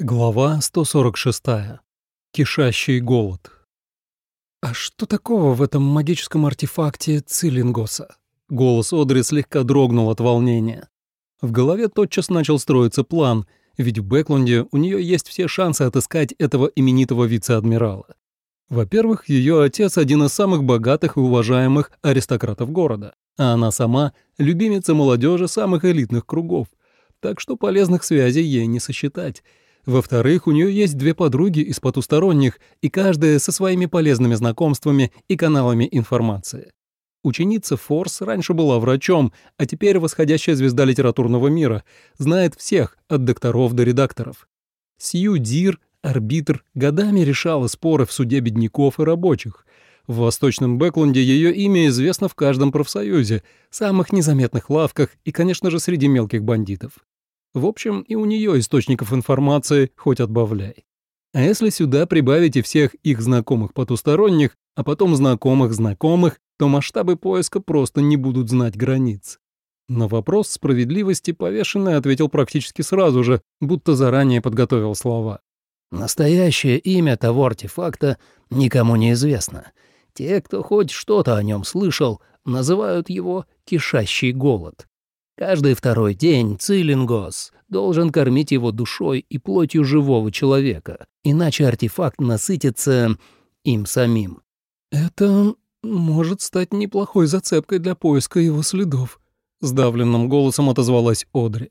Глава 146. Кишащий голод. «А что такого в этом магическом артефакте Цилингоса?» Голос Одри слегка дрогнул от волнения. В голове тотчас начал строиться план, ведь в Бэклунде у нее есть все шансы отыскать этого именитого вице-адмирала. Во-первых, ее отец один из самых богатых и уважаемых аристократов города, а она сама — любимица молодежи самых элитных кругов, так что полезных связей ей не сосчитать — во-вторых, у нее есть две подруги из потусторонних, и каждая со своими полезными знакомствами и каналами информации. Ученица Форс раньше была врачом, а теперь восходящая звезда литературного мира, знает всех, от докторов до редакторов. Сью Дир, арбитр, годами решала споры в суде бедняков и рабочих. В Восточном Бэклунде ее имя известно в каждом профсоюзе, самых незаметных лавках и, конечно же, среди мелких бандитов. В общем, и у нее источников информации хоть отбавляй. А если сюда прибавить и всех их знакомых потусторонних, а потом знакомых знакомых, то масштабы поиска просто не будут знать границ. На вопрос справедливости повешенный ответил практически сразу же, будто заранее подготовил слова. «Настоящее имя того артефакта никому не известно. Те, кто хоть что-то о нем слышал, называют его «кишащий голод». Каждый второй день Цилингос должен кормить его душой и плотью живого человека, иначе артефакт насытится им самим. «Это может стать неплохой зацепкой для поиска его следов», — сдавленным голосом отозвалась Одри.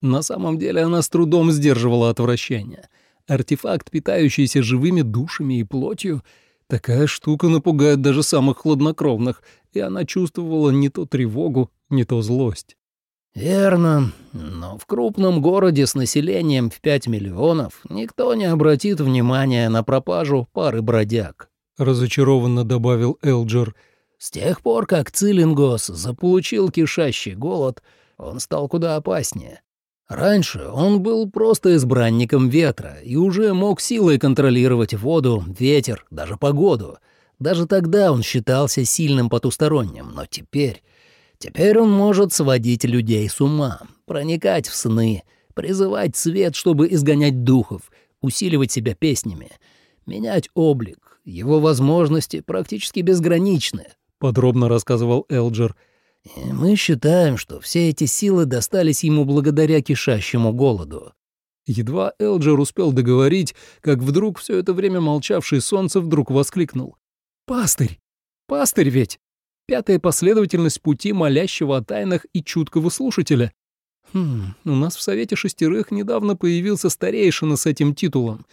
На самом деле она с трудом сдерживала отвращение. Артефакт, питающийся живыми душами и плотью, такая штука напугает даже самых хладнокровных, и она чувствовала не то тревогу, не то злость. «Верно, но в крупном городе с населением в 5 миллионов никто не обратит внимания на пропажу пары бродяг», — разочарованно добавил Элджер. «С тех пор, как Цилингос заполучил кишащий голод, он стал куда опаснее. Раньше он был просто избранником ветра и уже мог силой контролировать воду, ветер, даже погоду. Даже тогда он считался сильным потусторонним, но теперь Теперь он может сводить людей с ума, проникать в сны, призывать свет, чтобы изгонять духов, усиливать себя песнями, менять облик. Его возможности практически безграничны, — подробно рассказывал Элджер. И мы считаем, что все эти силы достались ему благодаря кишащему голоду. Едва Элджер успел договорить, как вдруг все это время молчавший солнце вдруг воскликнул. «Пастырь! Пастырь ведь!» Пятая последовательность пути молящего о тайнах и чуткого слушателя. Хм, у нас в Совете Шестерых недавно появился старейшина с этим титулом.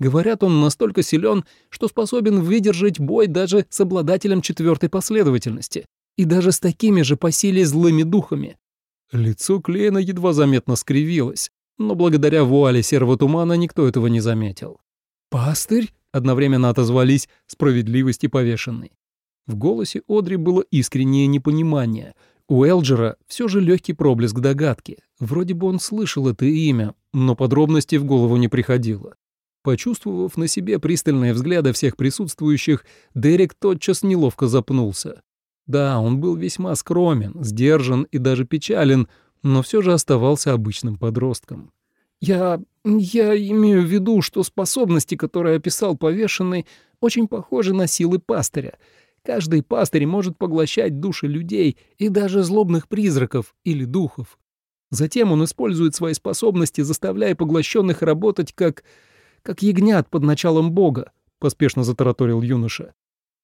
Говорят, он настолько силен, что способен выдержать бой даже с обладателем четвертой последовательности. И даже с такими же по силе злыми духами. Лицо Клейна едва заметно скривилось, но благодаря вуале серого тумана никто этого не заметил. «Пастырь?» — одновременно отозвались справедливости повешенной. В голосе Одри было искреннее непонимание. У Элджера все же легкий проблеск догадки. Вроде бы он слышал это имя, но подробностей в голову не приходило. Почувствовав на себе пристальные взгляды всех присутствующих, Дерек тотчас неловко запнулся. Да, он был весьма скромен, сдержан и даже печален, но все же оставался обычным подростком. «Я... я имею в виду, что способности, которые описал повешенный, очень похожи на силы пастыря. Каждый пастырь может поглощать души людей и даже злобных призраков или духов. Затем он использует свои способности, заставляя поглощенных работать как... как ягнят под началом Бога, — поспешно затараторил юноша.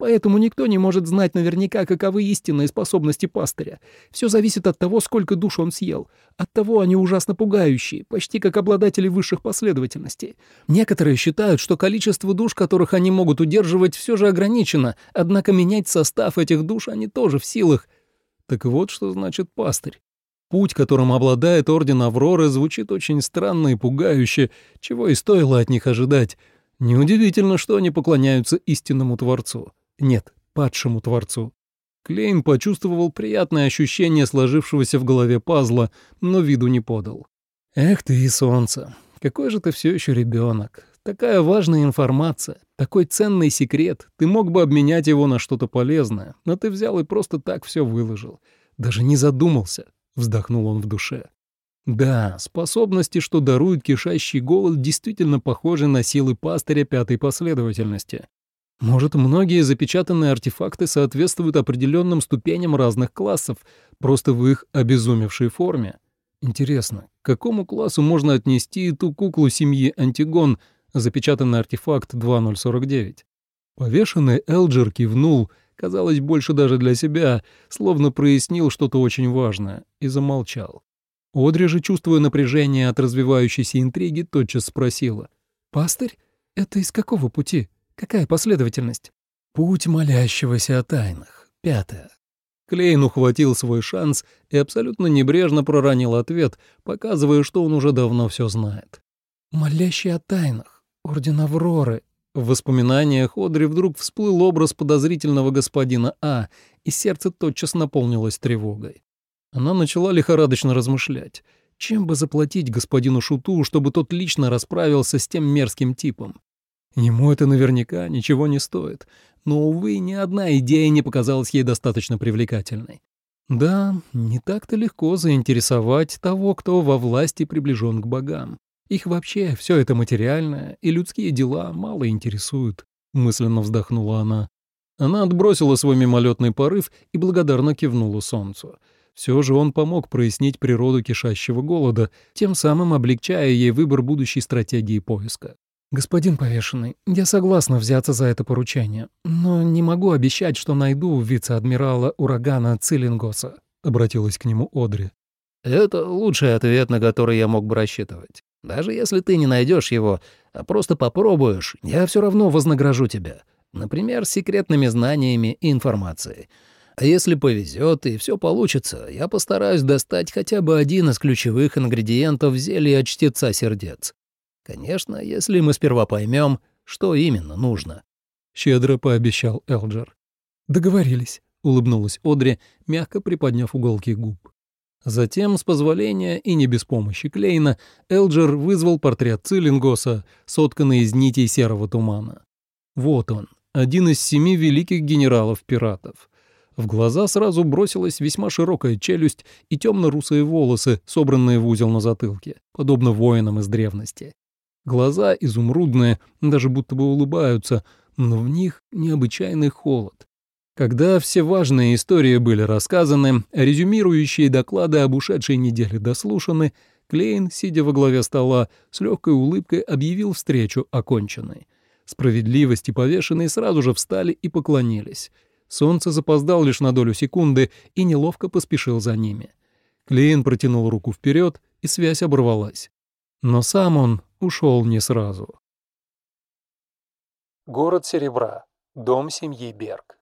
Поэтому никто не может знать наверняка, каковы истинные способности пастыря. Все зависит от того, сколько душ он съел. От того они ужасно пугающие, почти как обладатели высших последовательностей. Некоторые считают, что количество душ, которых они могут удерживать, все же ограничено, однако менять состав этих душ они тоже в силах. Так вот, что значит пастырь. Путь, которым обладает Орден Авроры, звучит очень странно и пугающе, чего и стоило от них ожидать. Неудивительно, что они поклоняются истинному Творцу. Нет, падшему Творцу. Клейн почувствовал приятное ощущение сложившегося в голове пазла, но виду не подал. «Эх ты и солнце! Какой же ты все еще ребенок! Такая важная информация, такой ценный секрет, ты мог бы обменять его на что-то полезное, но ты взял и просто так все выложил. Даже не задумался», — вздохнул он в душе. Да, способности, что дарует кишащий голод, действительно похожи на силы пастыря пятой последовательности. Может, многие запечатанные артефакты соответствуют определенным ступеням разных классов, просто в их обезумевшей форме. Интересно, к какому классу можно отнести ту куклу семьи Антигон, запечатанный артефакт 2049? Повешенный Элджер кивнул, казалось, больше даже для себя, словно прояснил что-то очень важное, и замолчал. Одри же, чувствуя напряжение от развивающейся интриги, тотчас спросила. «Пастырь? Это из какого пути? Какая последовательность?» «Путь молящегося о тайнах. Пятая». Клейн ухватил свой шанс и абсолютно небрежно проронил ответ, показывая, что он уже давно все знает. «Молящий о тайнах. Орден Авроры». В воспоминаниях Одри вдруг всплыл образ подозрительного господина А, и сердце тотчас наполнилось тревогой. Она начала лихорадочно размышлять, чем бы заплатить господину Шуту, чтобы тот лично расправился с тем мерзким типом. Ему это наверняка ничего не стоит, но, увы, ни одна идея не показалась ей достаточно привлекательной. Да, не так-то легко заинтересовать того, кто во власти приближен к богам. Их вообще все это материальное и людские дела мало интересуют, мысленно вздохнула она. Она отбросила свой мимолетный порыв и благодарно кивнула солнцу. Все же он помог прояснить природу кишащего голода, тем самым облегчая ей выбор будущей стратегии поиска. «Господин повешенный, я согласна взяться за это поручение, но не могу обещать, что найду вице-адмирала урагана Цилингоса», — обратилась к нему Одри. «Это лучший ответ, на который я мог бы рассчитывать. Даже если ты не найдешь его, а просто попробуешь, я все равно вознагражу тебя. Например, секретными знаниями и информацией. А если повезет и все получится, я постараюсь достать хотя бы один из ключевых ингредиентов зелья чтеца сердец. Конечно, если мы сперва поймем, что именно нужно. Щедро пообещал Элджер. Договорились, улыбнулась Одри, мягко приподняв уголки губ. Затем, с позволения и не без помощи Клейна, Элджер вызвал портрет Цилингоса, сотканный из нитей серого тумана. Вот он, один из семи великих генералов-пиратов. В глаза сразу бросилась весьма широкая челюсть и темно-русые волосы, собранные в узел на затылке, подобно воинам из древности. Глаза изумрудные, даже будто бы улыбаются, но в них необычайный холод. Когда все важные истории были рассказаны, резюмирующие доклады об ушедшей неделе дослушаны, Клейн, сидя во главе стола, с легкой улыбкой объявил встречу оконченной. Справедливости повешенные сразу же встали и поклонились — Солнце запоздал лишь на долю секунды и неловко поспешил за ними. Клейн протянул руку вперед, и связь оборвалась. Но сам он ушел не сразу. Город Серебра. Дом семьи Берг.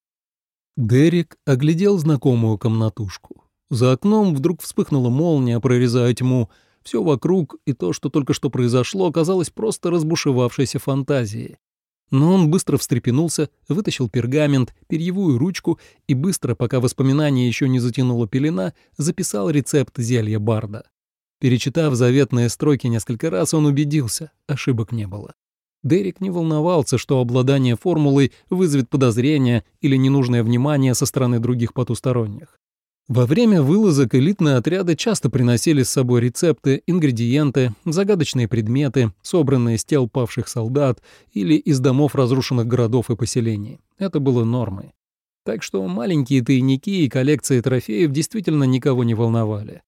Дерек оглядел знакомую комнатушку. За окном вдруг вспыхнула молния, прорезая тьму. Все вокруг и то, что только что произошло, оказалось просто разбушевавшейся фантазией. Но он быстро встрепенулся, вытащил пергамент, перьевую ручку и быстро, пока воспоминание еще не затянуло пелена, записал рецепт зелья Барда. Перечитав заветные строки несколько раз, он убедился, ошибок не было. Дерек не волновался, что обладание формулой вызовет подозрения или ненужное внимание со стороны других потусторонних. Во время вылазок элитные отряды часто приносили с собой рецепты, ингредиенты, загадочные предметы, собранные из тел павших солдат или из домов разрушенных городов и поселений. Это было нормой. Так что маленькие тайники и коллекции трофеев действительно никого не волновали.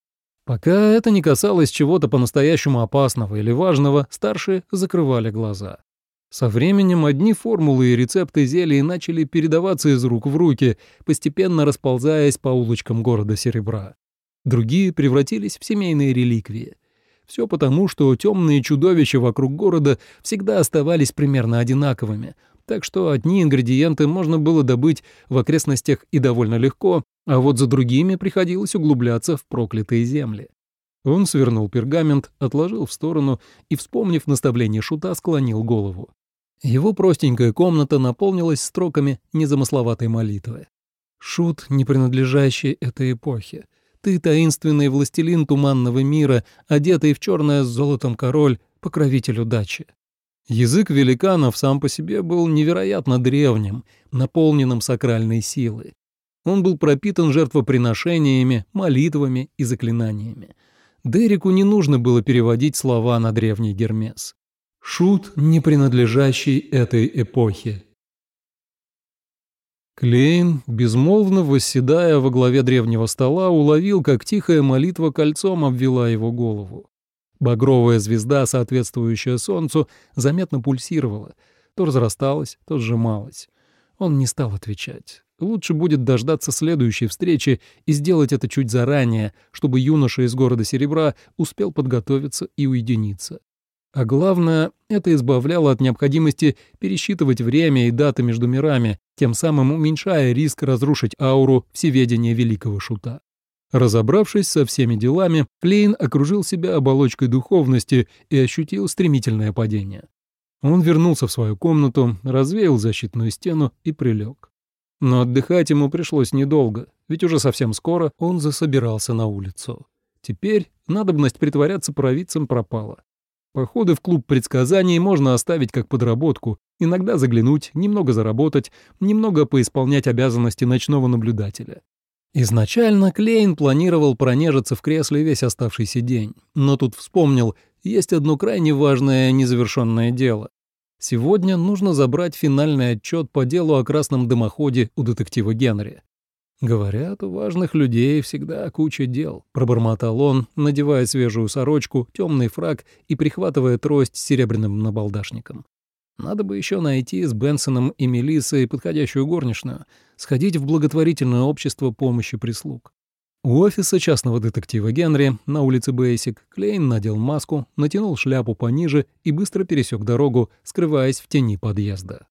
Пока это не касалось чего-то по-настоящему опасного или важного, старшие закрывали глаза. Со временем одни формулы и рецепты зелий начали передаваться из рук в руки, постепенно расползаясь по улочкам города Серебра. Другие превратились в семейные реликвии. Все потому, что темные чудовища вокруг города всегда оставались примерно одинаковыми, так что одни ингредиенты можно было добыть в окрестностях и довольно легко, а вот за другими приходилось углубляться в проклятые земли. Он свернул пергамент, отложил в сторону и, вспомнив наставление шута, склонил голову. Его простенькая комната наполнилась строками незамысловатой молитвы. «Шут, не принадлежащий этой эпохе. Ты таинственный властелин туманного мира, одетый в черное с золотом король, покровитель удачи». Язык великанов сам по себе был невероятно древним, наполненным сакральной силой. Он был пропитан жертвоприношениями, молитвами и заклинаниями. Дереку не нужно было переводить слова на древний Гермес. Шут, не принадлежащий этой эпохе. Клейн, безмолвно восседая во главе древнего стола, уловил, как тихая молитва кольцом обвела его голову. Багровая звезда, соответствующая солнцу, заметно пульсировала, то разрасталась, то сжималась. Он не стал отвечать. Лучше будет дождаться следующей встречи и сделать это чуть заранее, чтобы юноша из города Серебра успел подготовиться и уединиться. А главное, это избавляло от необходимости пересчитывать время и даты между мирами, тем самым уменьшая риск разрушить ауру всеведения великого шута. Разобравшись со всеми делами, Клейн окружил себя оболочкой духовности и ощутил стремительное падение. Он вернулся в свою комнату, развеял защитную стену и прилег. Но отдыхать ему пришлось недолго, ведь уже совсем скоро он засобирался на улицу. Теперь надобность притворяться провидцем пропала. Походы в клуб предсказаний можно оставить как подработку, иногда заглянуть, немного заработать, немного поисполнять обязанности ночного наблюдателя. Изначально Клейн планировал пронежиться в кресле весь оставшийся день, но тут вспомнил, есть одно крайне важное незавершенное дело. Сегодня нужно забрать финальный отчет по делу о красном дымоходе у детектива Генри. «Говорят, у важных людей всегда куча дел», — пробормотал он, надевая свежую сорочку, темный фраг и прихватывая трость с серебряным набалдашником. «Надо бы еще найти с Бенсоном и Мелиссой подходящую горничную, сходить в благотворительное общество помощи прислуг». У офиса частного детектива Генри на улице Бейсик Клейн надел маску, натянул шляпу пониже и быстро пересек дорогу, скрываясь в тени подъезда.